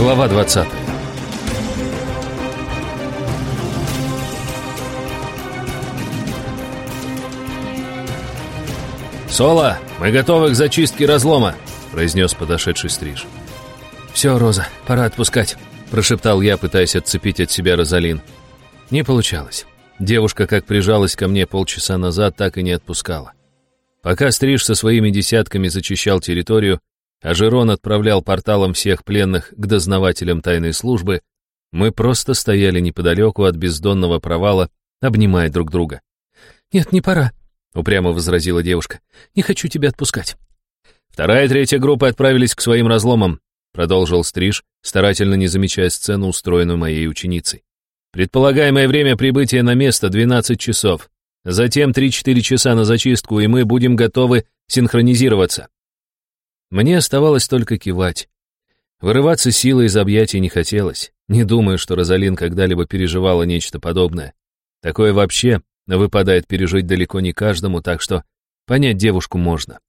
Глава 20 «Соло, мы готовы к зачистке разлома», — произнес подошедший стриж. «Все, Роза, пора отпускать», — прошептал я, пытаясь отцепить от себя Розалин. Не получалось. Девушка, как прижалась ко мне полчаса назад, так и не отпускала. Пока Стриж со своими десятками зачищал территорию, а Жерон отправлял порталом всех пленных к дознавателям тайной службы, мы просто стояли неподалеку от бездонного провала, обнимая друг друга. «Нет, не пора», — упрямо возразила девушка. «Не хочу тебя отпускать». «Вторая и третья группы отправились к своим разломам», — продолжил Стриж, старательно не замечая сцену, устроенную моей ученицей. «Предполагаемое время прибытия на место — 12 часов. Затем 3-4 часа на зачистку, и мы будем готовы синхронизироваться». Мне оставалось только кивать. Вырываться силой из объятий не хотелось. Не думаю, что Розалин когда-либо переживала нечто подобное. Такое вообще выпадает пережить далеко не каждому, так что понять девушку можно.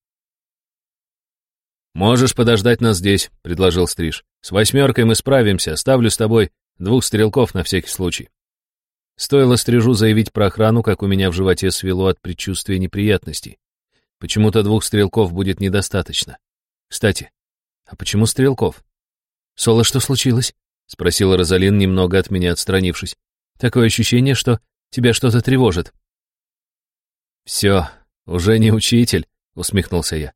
«Можешь подождать нас здесь», — предложил Стриж. «С восьмеркой мы справимся, ставлю с тобой двух стрелков на всякий случай». Стоило Стрижу заявить про охрану, как у меня в животе свело от предчувствия неприятностей. Почему-то двух стрелков будет недостаточно. Кстати, а почему Стрелков? Соло, что случилось? Спросила Розалин, немного от меня отстранившись. Такое ощущение, что тебя что-то тревожит. Все, уже не учитель, усмехнулся я.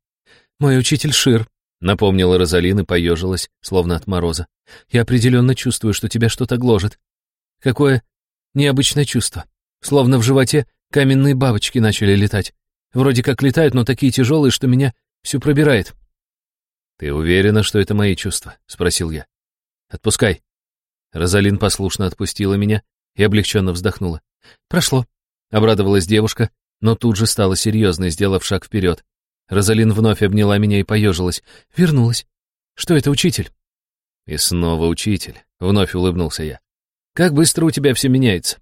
Мой учитель Шир, напомнила Розалин и поежилась, словно от мороза. Я определенно чувствую, что тебя что-то гложет. Какое необычное чувство. Словно в животе каменные бабочки начали летать. Вроде как летают, но такие тяжелые, что меня всю пробирает. «Ты уверена, что это мои чувства?» — спросил я. «Отпускай». Розалин послушно отпустила меня и облегченно вздохнула. «Прошло», — обрадовалась девушка, но тут же стала серьезной, сделав шаг вперед. Розалин вновь обняла меня и поежилась. «Вернулась. Что это, учитель?» «И снова учитель», — вновь улыбнулся я. «Как быстро у тебя все меняется».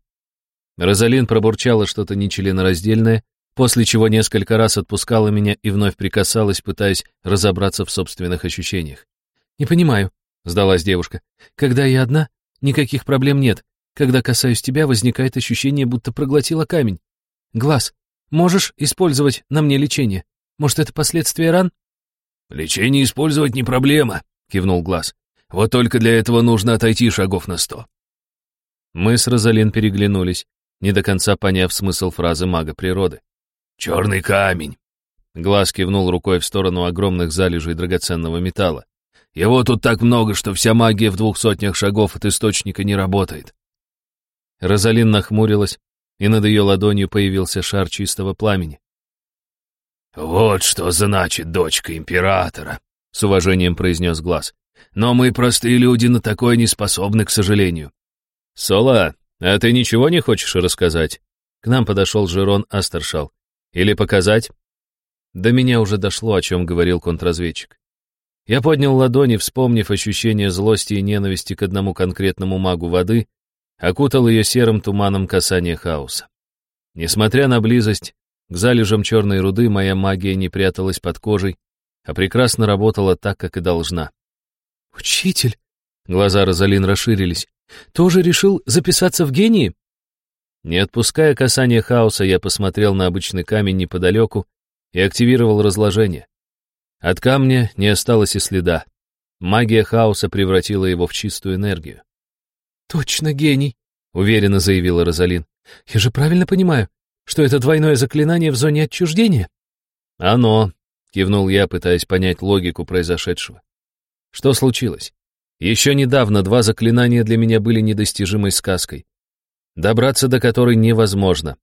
Розалин пробурчала что-то нечленораздельное, после чего несколько раз отпускала меня и вновь прикасалась, пытаясь разобраться в собственных ощущениях. «Не понимаю», — сдалась девушка. «Когда я одна, никаких проблем нет. Когда касаюсь тебя, возникает ощущение, будто проглотила камень. Глаз, можешь использовать на мне лечение? Может, это последствия ран?» «Лечение использовать не проблема», — кивнул Глаз. «Вот только для этого нужно отойти шагов на сто». Мы с Розалин переглянулись, не до конца поняв смысл фразы мага природы. «Черный камень!» Глаз кивнул рукой в сторону огромных залежей драгоценного металла. «Его тут так много, что вся магия в двух сотнях шагов от источника не работает». Розалин нахмурилась, и над ее ладонью появился шар чистого пламени. «Вот что значит дочка императора», — с уважением произнес Глаз. «Но мы, простые люди, на такое не способны, к сожалению». «Сола, а ты ничего не хочешь рассказать?» К нам подошел Жерон Астершал. Или показать? До меня уже дошло, о чем говорил контрразведчик. Я поднял ладони, вспомнив ощущение злости и ненависти к одному конкретному магу воды, окутал ее серым туманом касания хаоса. Несмотря на близость к залежам черной руды, моя магия не пряталась под кожей, а прекрасно работала так, как и должна. «Учитель!» — глаза Розалин расширились. «Тоже решил записаться в гении?» Не отпуская касание хаоса, я посмотрел на обычный камень неподалеку и активировал разложение. От камня не осталось и следа. Магия хаоса превратила его в чистую энергию. «Точно гений», — уверенно заявила Розалин. «Я же правильно понимаю, что это двойное заклинание в зоне отчуждения?» «Оно», — кивнул я, пытаясь понять логику произошедшего. «Что случилось? Еще недавно два заклинания для меня были недостижимой сказкой добраться до которой невозможно.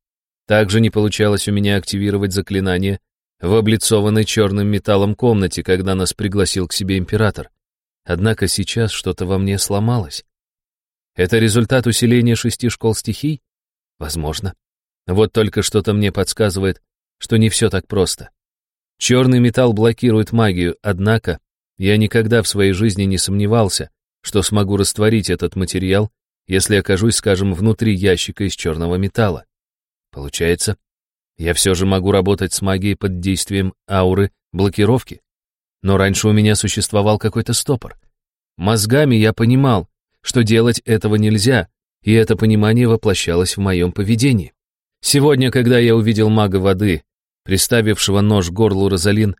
Также не получалось у меня активировать заклинание в облицованной черным металлом комнате, когда нас пригласил к себе император. Однако сейчас что-то во мне сломалось. Это результат усиления шести школ стихий? Возможно. Вот только что-то мне подсказывает, что не все так просто. Черный металл блокирует магию, однако я никогда в своей жизни не сомневался, что смогу растворить этот материал если окажусь, скажем, внутри ящика из черного металла. Получается, я все же могу работать с магией под действием ауры блокировки. Но раньше у меня существовал какой-то стопор. Мозгами я понимал, что делать этого нельзя, и это понимание воплощалось в моем поведении. Сегодня, когда я увидел мага воды, приставившего нож к горлу Розалин,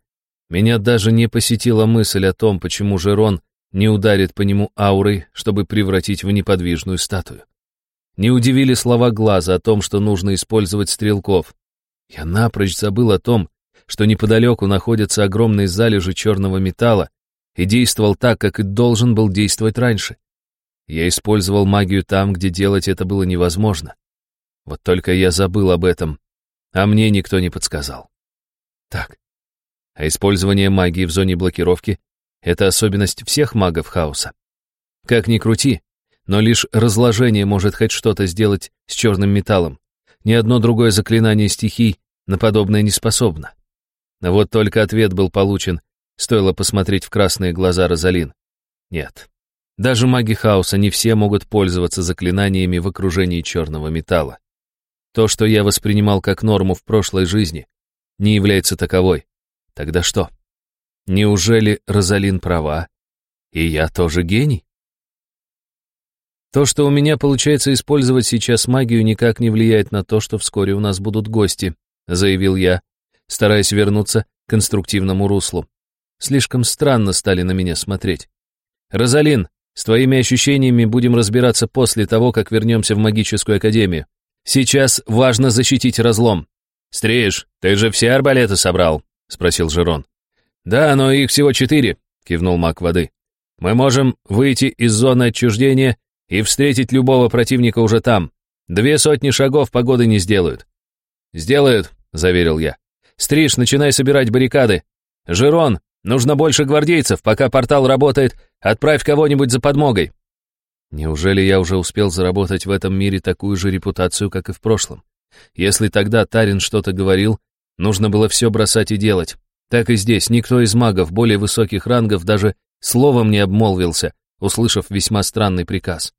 меня даже не посетила мысль о том, почему Жерон не ударит по нему аурой, чтобы превратить в неподвижную статую. Не удивили слова глаза о том, что нужно использовать стрелков. Я напрочь забыл о том, что неподалеку находятся огромные залежи черного металла, и действовал так, как и должен был действовать раньше. Я использовал магию там, где делать это было невозможно. Вот только я забыл об этом, а мне никто не подсказал. Так, а использование магии в зоне блокировки — это особенность всех магов хаоса. Как ни крути, но лишь разложение может хоть что-то сделать с черным металлом. Ни одно другое заклинание стихий на подобное не способно. Но вот только ответ был получен, стоило посмотреть в красные глаза Розалин. Нет, даже маги хаоса не все могут пользоваться заклинаниями в окружении черного металла. То, что я воспринимал как норму в прошлой жизни, не является таковой. Тогда что? Неужели Розалин права? И я тоже гений? То, что у меня получается использовать сейчас магию, никак не влияет на то, что вскоре у нас будут гости, заявил я, стараясь вернуться к конструктивному руслу. Слишком странно стали на меня смотреть. Розалин, с твоими ощущениями будем разбираться после того, как вернемся в магическую академию. Сейчас важно защитить разлом. Стриж, ты же все арбалеты собрал, — спросил Жерон. «Да, но их всего четыре», — кивнул маг воды. «Мы можем выйти из зоны отчуждения и встретить любого противника уже там. Две сотни шагов погоды не сделают». «Сделают», — заверил я. «Стриж, начинай собирать баррикады. Жерон, нужно больше гвардейцев, пока портал работает, отправь кого-нибудь за подмогой». Неужели я уже успел заработать в этом мире такую же репутацию, как и в прошлом? Если тогда Тарин что-то говорил, Нужно было все бросать и делать. Так и здесь никто из магов более высоких рангов даже словом не обмолвился, услышав весьма странный приказ.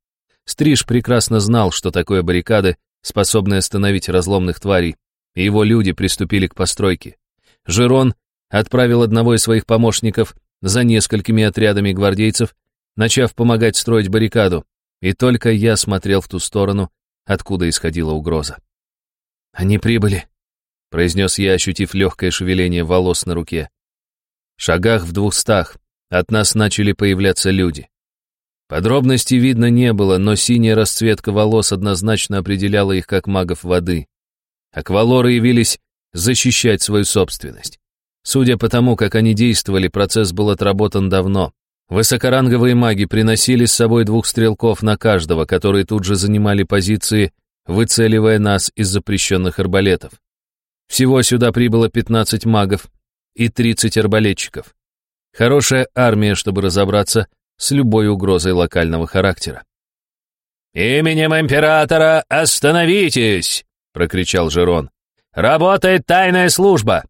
Стриж прекрасно знал, что такое баррикады, способные остановить разломных тварей, и его люди приступили к постройке. Жерон отправил одного из своих помощников за несколькими отрядами гвардейцев, начав помогать строить баррикаду, и только я смотрел в ту сторону, откуда исходила угроза. «Они прибыли», произнес я, ощутив легкое шевеление волос на руке. Шагах в двухстах от нас начали появляться люди. Подробностей видно не было, но синяя расцветка волос однозначно определяла их как магов воды. Аквалоры явились защищать свою собственность. Судя по тому, как они действовали, процесс был отработан давно. Высокоранговые маги приносили с собой двух стрелков на каждого, которые тут же занимали позиции, выцеливая нас из запрещенных арбалетов. Всего сюда прибыло 15 магов и 30 арбалетчиков. Хорошая армия, чтобы разобраться с любой угрозой локального характера. «Именем императора остановитесь!» — прокричал Жерон. «Работает тайная служба!»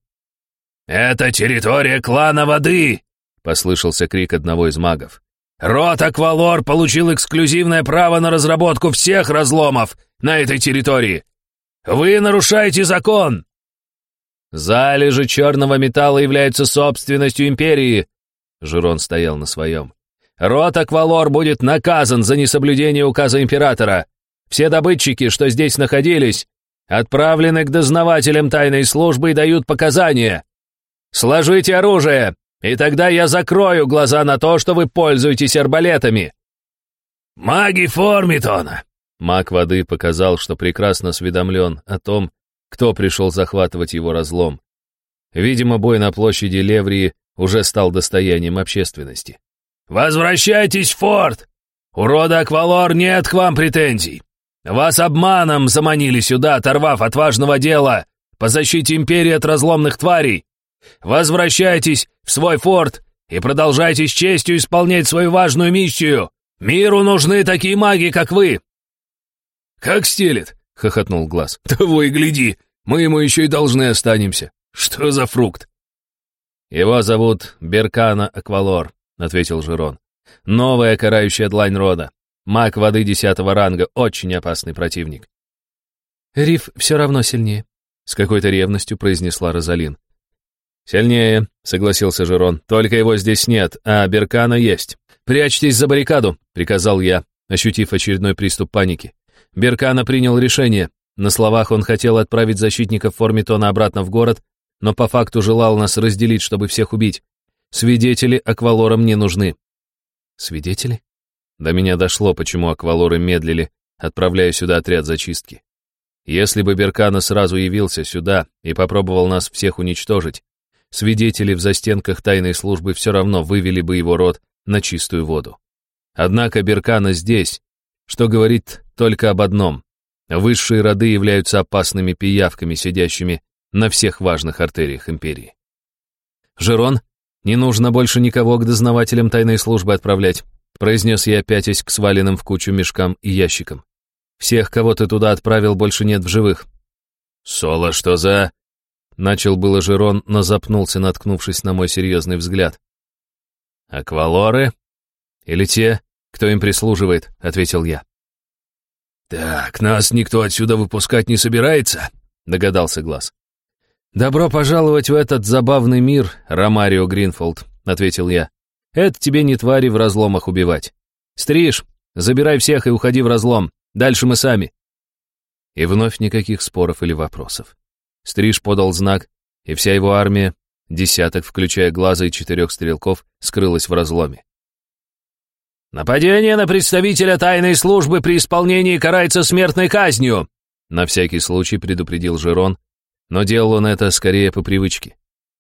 «Это территория клана воды!» — послышался крик одного из магов. «Рот Аквалор получил эксклюзивное право на разработку всех разломов на этой территории! Вы нарушаете закон!» Залежи черного металла являются собственностью империи. Жирон стоял на своем. Рот Аквалор будет наказан за несоблюдение указа императора. Все добытчики, что здесь находились, отправлены к дознавателям тайной службы и дают показания. Сложите оружие, и тогда я закрою глаза на то, что вы пользуетесь арбалетами. Маги Формитона. Маг воды показал, что прекрасно осведомлен о том, кто пришел захватывать его разлом. Видимо, бой на площади Леврии уже стал достоянием общественности. «Возвращайтесь в форт! У рода Аквалор нет к вам претензий. Вас обманом заманили сюда, оторвав от важного дела по защите империи от разломных тварей. Возвращайтесь в свой форт и продолжайте с честью исполнять свою важную миссию. Миру нужны такие маги, как вы!» «Как стелет!» — хохотнул Глаз. «Того и гляди, мы ему еще и должны останемся. Что за фрукт?» «Его зовут Беркана Аквалор», — ответил Жирон. «Новая карающая длань рода. Маг воды десятого ранга, очень опасный противник». «Риф все равно сильнее», — с какой-то ревностью произнесла Розалин. «Сильнее», — согласился Жерон. «Только его здесь нет, а Беркана есть». «Прячьтесь за баррикаду», — приказал я, ощутив очередной приступ паники. Беркана принял решение. На словах он хотел отправить защитников Формитона обратно в город, но по факту желал нас разделить, чтобы всех убить. Свидетели аквалорам не нужны. Свидетели? До меня дошло, почему аквалоры медлили, отправляя сюда отряд зачистки. Если бы Беркана сразу явился сюда и попробовал нас всех уничтожить, свидетели в застенках тайной службы все равно вывели бы его род на чистую воду. Однако Беркана здесь, что говорит только об одном. Высшие роды являются опасными пиявками, сидящими на всех важных артериях империи. «Жерон, не нужно больше никого к дознавателям тайной службы отправлять», произнес я, пятясь к сваленным в кучу мешкам и ящикам. «Всех, кого ты туда отправил, больше нет в живых». «Соло, что за...» Начал было Жерон, но запнулся, наткнувшись на мой серьезный взгляд. «Аквалоры? Или те, кто им прислуживает?» — ответил я. «Так, нас никто отсюда выпускать не собирается?» — догадался Глаз. «Добро пожаловать в этот забавный мир, Ромарио Гринфолд», — ответил я. «Это тебе не твари в разломах убивать. Стриж, забирай всех и уходи в разлом. Дальше мы сами». И вновь никаких споров или вопросов. Стриж подал знак, и вся его армия, десяток, включая глаза и четырех стрелков, скрылась в разломе. «Нападение на представителя тайной службы при исполнении карается смертной казнью!» На всякий случай предупредил Жерон, но делал он это скорее по привычке.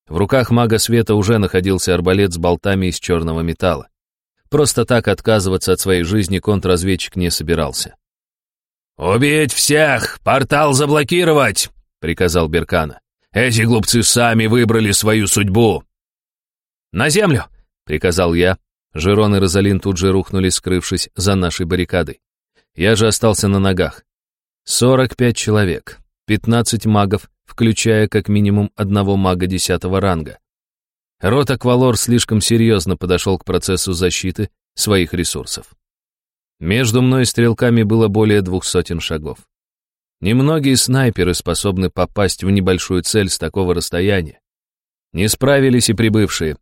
В руках мага света уже находился арбалет с болтами из черного металла. Просто так отказываться от своей жизни контрразведчик не собирался. «Убить всех! Портал заблокировать!» приказал Беркана. «Эти глупцы сами выбрали свою судьбу!» «На землю!» — приказал я. Жирон и Розалин тут же рухнули, скрывшись за нашей баррикадой. Я же остался на ногах. Сорок пять человек, пятнадцать магов, включая как минимум одного мага десятого ранга. Рот Аквалор слишком серьезно подошел к процессу защиты своих ресурсов. Между мной и стрелками было более двух сотен шагов. Немногие снайперы способны попасть в небольшую цель с такого расстояния. Не справились и прибывшие.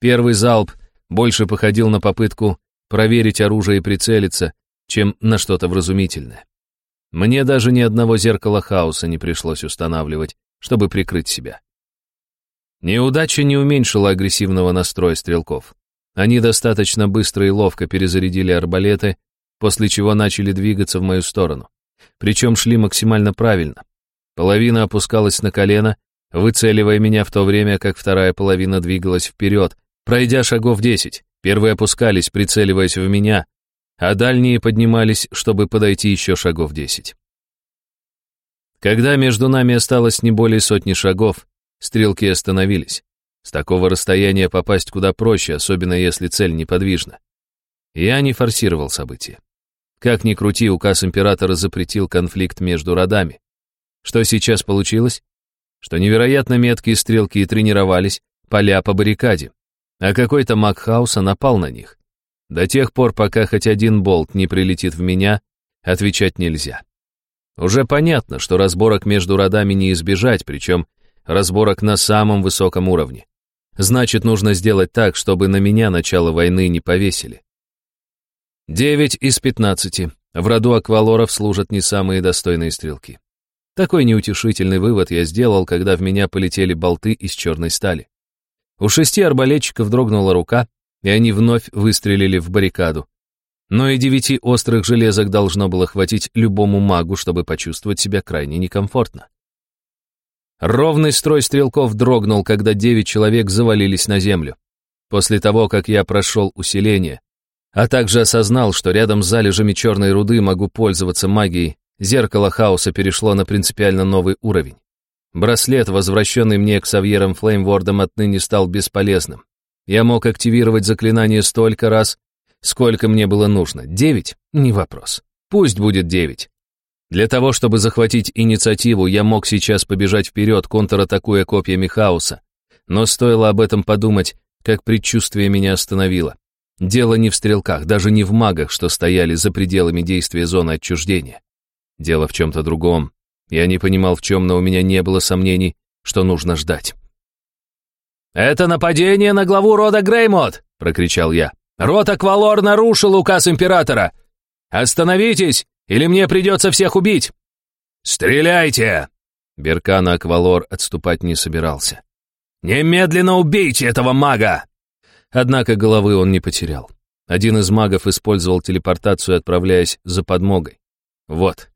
Первый залп больше походил на попытку проверить оружие и прицелиться, чем на что-то вразумительное. Мне даже ни одного зеркала хаоса не пришлось устанавливать, чтобы прикрыть себя. Неудача не уменьшила агрессивного настроя стрелков. Они достаточно быстро и ловко перезарядили арбалеты, после чего начали двигаться в мою сторону причем шли максимально правильно. Половина опускалась на колено, выцеливая меня в то время, как вторая половина двигалась вперед, пройдя шагов десять. Первые опускались, прицеливаясь в меня, а дальние поднимались, чтобы подойти еще шагов десять. Когда между нами осталось не более сотни шагов, стрелки остановились. С такого расстояния попасть куда проще, особенно если цель неподвижна. Я не форсировал события. Как ни крути, указ императора запретил конфликт между родами. Что сейчас получилось? Что невероятно меткие стрелки тренировались, поля по баррикаде, а какой-то маг хаоса напал на них. До тех пор, пока хоть один болт не прилетит в меня, отвечать нельзя. Уже понятно, что разборок между родами не избежать, причем разборок на самом высоком уровне. Значит, нужно сделать так, чтобы на меня начало войны не повесили. Девять из пятнадцати. В роду аквалоров служат не самые достойные стрелки. Такой неутешительный вывод я сделал, когда в меня полетели болты из черной стали. У шести арбалетчиков дрогнула рука, и они вновь выстрелили в баррикаду. Но и девяти острых железок должно было хватить любому магу, чтобы почувствовать себя крайне некомфортно. Ровный строй стрелков дрогнул, когда девять человек завалились на землю. После того, как я прошел усиление, а также осознал, что рядом с залежами черной руды могу пользоваться магией, зеркало хаоса перешло на принципиально новый уровень. Браслет, возвращенный мне к Савьерам Флеймвордам, отныне стал бесполезным. Я мог активировать заклинание столько раз, сколько мне было нужно. Девять? Не вопрос. Пусть будет девять. Для того, чтобы захватить инициативу, я мог сейчас побежать вперед, контратакуя копьями хаоса. Но стоило об этом подумать, как предчувствие меня остановило. Дело не в стрелках, даже не в магах, что стояли за пределами действия зоны отчуждения. Дело в чем-то другом. Я не понимал, в чем, но у меня не было сомнений, что нужно ждать. «Это нападение на главу рода Греймот!» — прокричал я. «Род Аквалор нарушил указ императора! Остановитесь, или мне придется всех убить!» «Стреляйте!» Беркана Аквалор отступать не собирался. «Немедленно убейте этого мага!» Однако головы он не потерял. Один из магов использовал телепортацию, отправляясь за подмогой. Вот.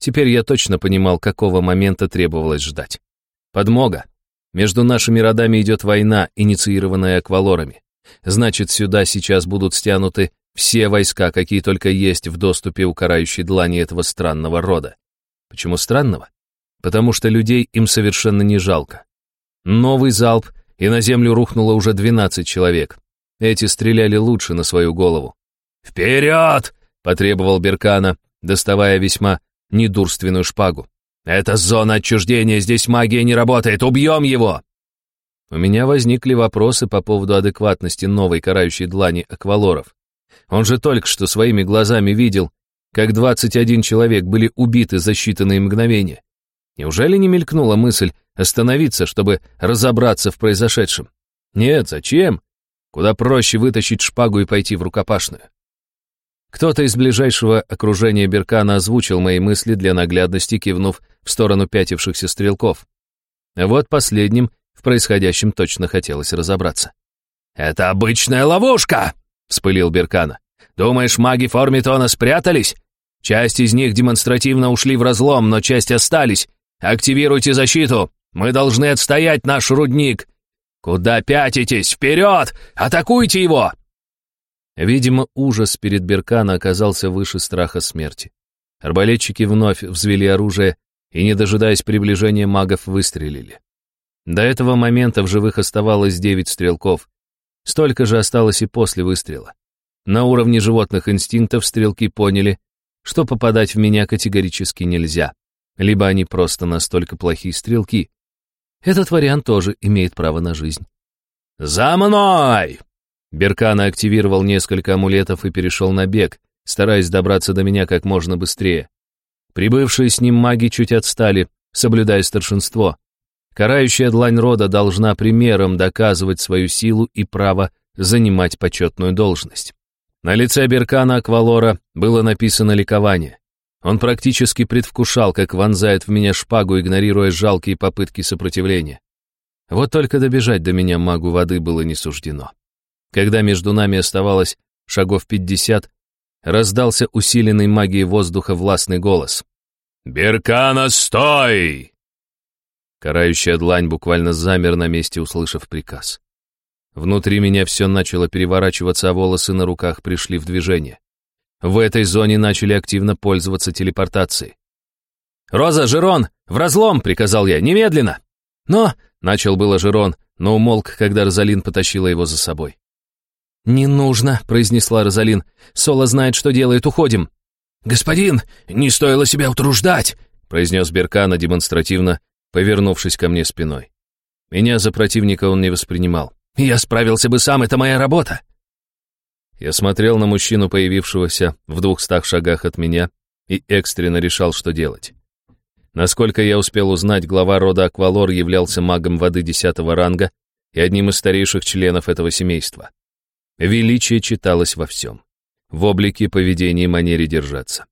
Теперь я точно понимал, какого момента требовалось ждать. Подмога. Между нашими родами идет война, инициированная аквалорами. Значит, сюда сейчас будут стянуты все войска, какие только есть в доступе у карающей длани этого странного рода. Почему странного? Потому что людей им совершенно не жалко. Новый залп, и на землю рухнуло уже 12 человек. Эти стреляли лучше на свою голову. «Вперед!» — потребовал Беркана, доставая весьма недурственную шпагу. «Это зона отчуждения, здесь магия не работает, убьем его!» У меня возникли вопросы по поводу адекватности новой карающей длани аквалоров. Он же только что своими глазами видел, как 21 человек были убиты за считанные мгновения. Неужели не мелькнула мысль остановиться, чтобы разобраться в произошедшем? Нет, зачем? Куда проще вытащить шпагу и пойти в рукопашную. Кто-то из ближайшего окружения Беркана озвучил мои мысли для наглядности, кивнув в сторону пятившихся стрелков. Вот последним в происходящем точно хотелось разобраться. «Это обычная ловушка!» — вспылил Беркана. «Думаешь, маги Формитона спрятались? Часть из них демонстративно ушли в разлом, но часть остались. Активируйте защиту! Мы должны отстоять наш рудник! Куда пятитесь? Вперед! Атакуйте его!» Видимо, ужас перед Беркана оказался выше страха смерти. Арбалетчики вновь взвели оружие и, не дожидаясь приближения магов, выстрелили. До этого момента в живых оставалось девять стрелков. Столько же осталось и после выстрела. На уровне животных инстинктов стрелки поняли, что попадать в меня категорически нельзя. Либо они просто настолько плохие стрелки. Этот вариант тоже имеет право на жизнь. «За мной!» Беркана активировал несколько амулетов и перешел на бег, стараясь добраться до меня как можно быстрее. Прибывшие с ним маги чуть отстали, соблюдая старшинство. Карающая длань рода должна примером доказывать свою силу и право занимать почетную должность. На лице Беркана Аквалора было написано ликование. Он практически предвкушал, как вонзает в меня шпагу, игнорируя жалкие попытки сопротивления. Вот только добежать до меня магу воды было не суждено. Когда между нами оставалось шагов пятьдесят, раздался усиленный магией воздуха властный голос. «Беркана, стой!» Карающая длань буквально замер на месте, услышав приказ. Внутри меня все начало переворачиваться, а волосы на руках пришли в движение. В этой зоне начали активно пользоваться телепортацией. «Роза, Жерон, в разлом!» — приказал я. «Немедленно!» «Но...» — начал было Жерон, но умолк, когда Розалин потащила его за собой. «Не нужно», — произнесла Розалин. «Соло знает, что делает, уходим». «Господин, не стоило себя утруждать», — произнес Беркана демонстративно, повернувшись ко мне спиной. Меня за противника он не воспринимал. «Я справился бы сам, это моя работа». Я смотрел на мужчину, появившегося в двухстах шагах от меня, и экстренно решал, что делать. Насколько я успел узнать, глава рода Аквалор являлся магом воды десятого ранга и одним из старейших членов этого семейства. Величие читалось во всем. В облике, поведении, манере держаться.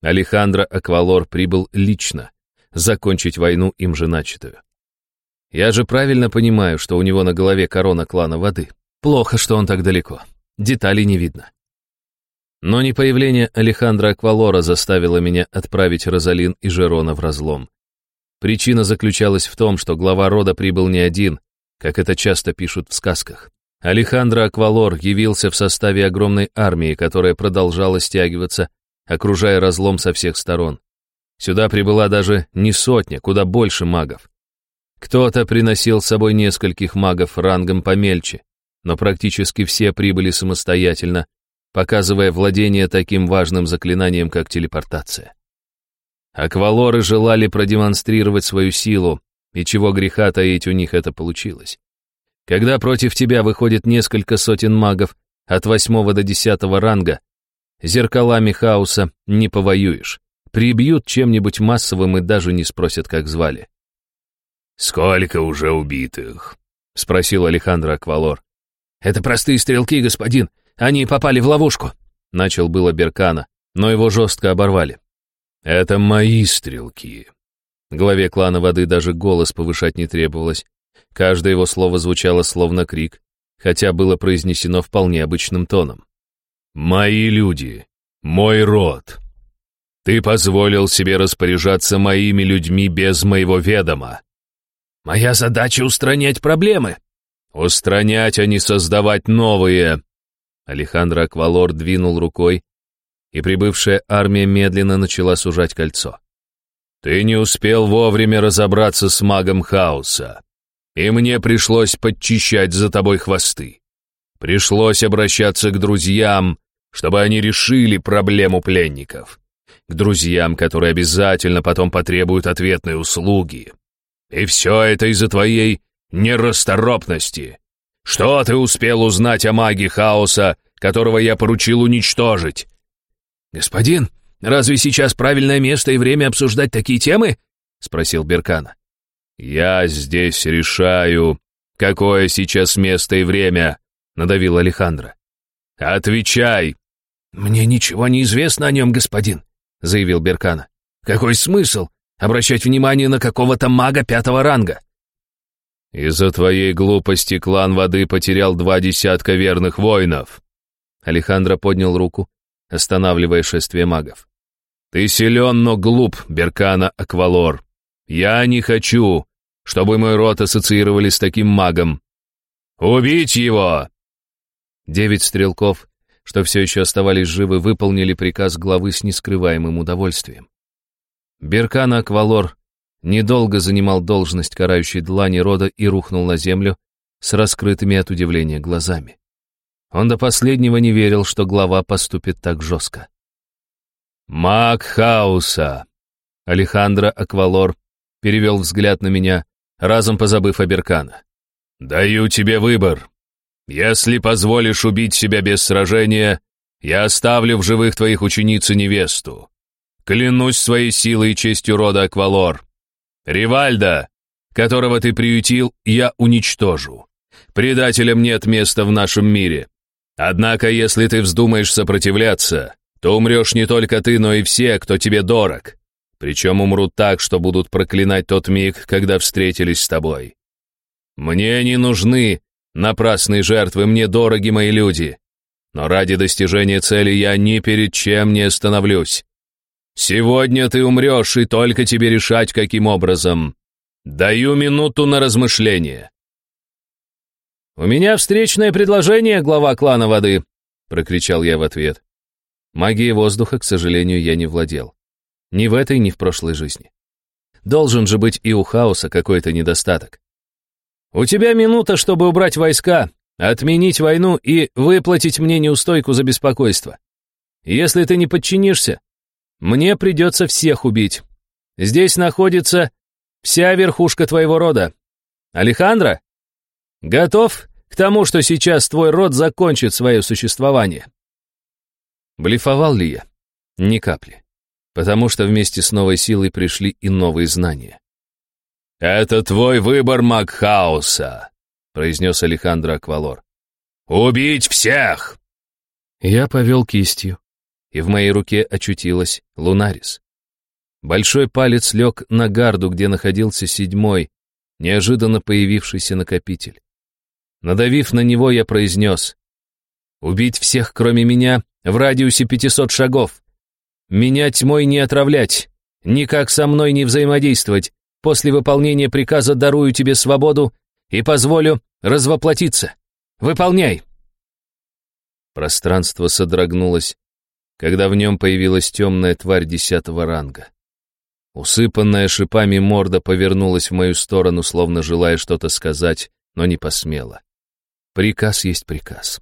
Алехандро Аквалор прибыл лично, закончить войну им же начатую. Я же правильно понимаю, что у него на голове корона клана воды. Плохо, что он так далеко. Деталей не видно. Но не появление Алехандро Аквалора заставило меня отправить Розалин и Жерона в разлом. Причина заключалась в том, что глава рода прибыл не один, как это часто пишут в сказках. Алехандро Аквалор явился в составе огромной армии, которая продолжала стягиваться, окружая разлом со всех сторон. Сюда прибыла даже не сотня, куда больше магов. Кто-то приносил с собой нескольких магов рангом помельче, но практически все прибыли самостоятельно, показывая владение таким важным заклинанием, как телепортация. Аквалоры желали продемонстрировать свою силу, и чего греха таить у них это получилось. Когда против тебя выходит несколько сотен магов от восьмого до десятого ранга, зеркалами хаоса не повоюешь. Прибьют чем-нибудь массовым и даже не спросят, как звали. «Сколько уже убитых?» — спросил Алехандро Аквалор. «Это простые стрелки, господин. Они попали в ловушку», — начал было Беркана, но его жестко оборвали. «Это мои стрелки». Главе клана воды даже голос повышать не требовалось. Каждое его слово звучало словно крик, хотя было произнесено вполне обычным тоном. «Мои люди, мой род. Ты позволил себе распоряжаться моими людьми без моего ведома. Моя задача — устранять проблемы». «Устранять, а не создавать новые!» Алехандро Аквалор двинул рукой, и прибывшая армия медленно начала сужать кольцо. «Ты не успел вовремя разобраться с магом хаоса, и мне пришлось подчищать за тобой хвосты. Пришлось обращаться к друзьям, чтобы они решили проблему пленников. К друзьям, которые обязательно потом потребуют ответной услуги. И все это из-за твоей нерасторопности. Что ты успел узнать о маге хаоса, которого я поручил уничтожить? Господин, разве сейчас правильное место и время обсуждать такие темы? Спросил Беркана. Я здесь решаю, какое сейчас место и время, надавил Алехандро. Отвечай. Мне ничего не известно о нем, господин, заявил Беркана. Какой смысл? обращать внимание на какого-то мага пятого ранга. Из-за твоей глупости клан воды потерял два десятка верных воинов. Алехандро поднял руку, останавливая шествие магов. Ты силен, но глуп, Беркана Аквалор. Я не хочу, чтобы мой род ассоциировали с таким магом. Убить его! Девять стрелков, что все еще оставались живы, выполнили приказ главы с нескрываемым удовольствием. Беркан Аквалор недолго занимал должность карающей длани рода и рухнул на землю с раскрытыми от удивления глазами. Он до последнего не верил, что глава поступит так жестко. «Маг хаоса!» Алехандро Аквалор перевел взгляд на меня, разом позабыв о Беркана. «Даю тебе выбор. Если позволишь убить себя без сражения, я оставлю в живых твоих учениц и невесту. Клянусь своей силой и честью рода Аквалор. Ривальда, которого ты приютил, я уничтожу. Предателям нет места в нашем мире. Однако, если ты вздумаешь сопротивляться, то умрешь не только ты, но и все, кто тебе дорог. Причем умрут так, что будут проклинать тот миг, когда встретились с тобой. Мне не нужны напрасные жертвы, мне дороги мои люди. Но ради достижения цели я ни перед чем не остановлюсь. Сегодня ты умрешь, и только тебе решать, каким образом. Даю минуту на размышление. «У меня встречное предложение, глава клана воды», — прокричал я в ответ. Магией воздуха, к сожалению, я не владел. Ни в этой, ни в прошлой жизни. Должен же быть и у хаоса какой-то недостаток. «У тебя минута, чтобы убрать войска, отменить войну и выплатить мне неустойку за беспокойство. Если ты не подчинишься, мне придется всех убить. Здесь находится вся верхушка твоего рода. Алехандро, готов к тому, что сейчас твой род закончит свое существование?» Блефовал ли я? Ни капли. Потому что вместе с новой силой пришли и новые знания. «Это твой выбор, маг хаоса», — произнес Алехандро Аквалор. «Убить всех!» Я повел кистью, и в моей руке очутилась Лунарис. Большой палец лег на гарду, где находился седьмой, неожиданно появившийся накопитель. Надавив на него, я произнес «Убить всех, кроме меня, в радиусе 500 шагов. Меня тьмой не отравлять, никак со мной не взаимодействовать. После выполнения приказа дарую тебе свободу и позволю развоплотиться. Выполняй!» Пространство содрогнулось когда в нем появилась темная тварь десятого ранга. Усыпанная шипами морда повернулась в мою сторону, словно желая что-то сказать, но не посмела. Приказ есть приказ.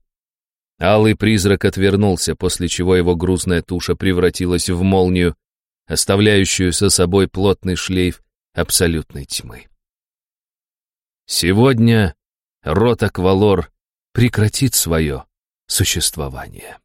Алый призрак отвернулся, после чего его грузная туша превратилась в молнию, оставляющую со собой плотный шлейф абсолютной тьмы. Сегодня рот Аквалор прекратит свое существование.